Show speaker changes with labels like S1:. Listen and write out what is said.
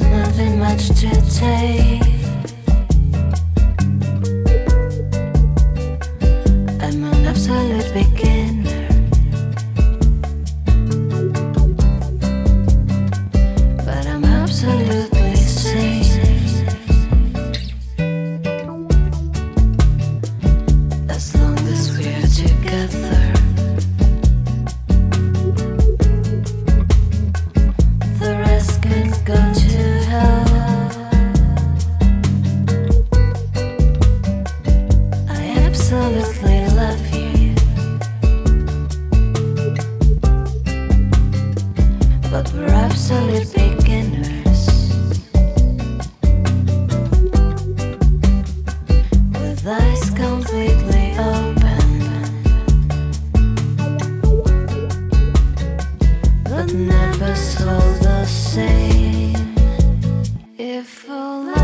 S1: nothing much to take. but we're absolute beginners. With eyes completely open, but never so the same. If all